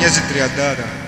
Minhas entreadadas.